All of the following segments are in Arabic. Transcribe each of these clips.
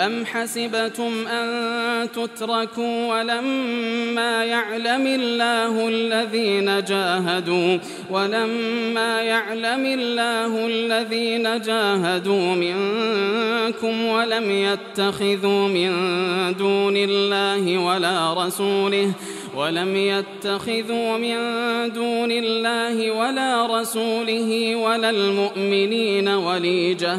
أم حسبتم أن تتركوا ولما يعلم الله الذين جاهدوا ولما يعلم الله الذين جاهدوا منكم ولم يتخذوا من دون الله ولا رسوله ولم يتخذوا من دون الله ولا رسوله ولا المؤمنين وليجة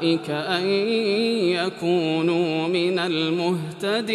أولئك أن يكونوا من المهتدين.